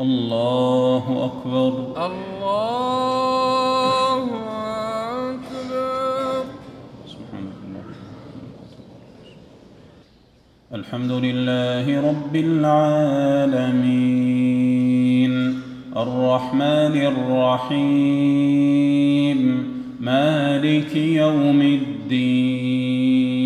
الله أكبر. الله أكبر. سبحانك الحمد لله رب العالمين. الرحمن الرحيم. مالك يوم الدين.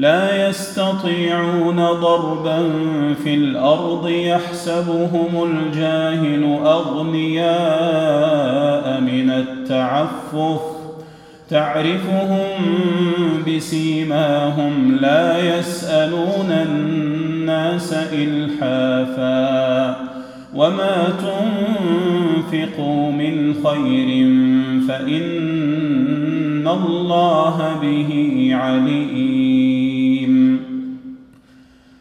لا يستطيعون ضربا في الأرض يحسبهم الجاهل أغنياء من التعفف. تعرفهم بسيماهم لا يسألون الناس إلحافا. وما تنفقوا من خير فإن الله به عليم.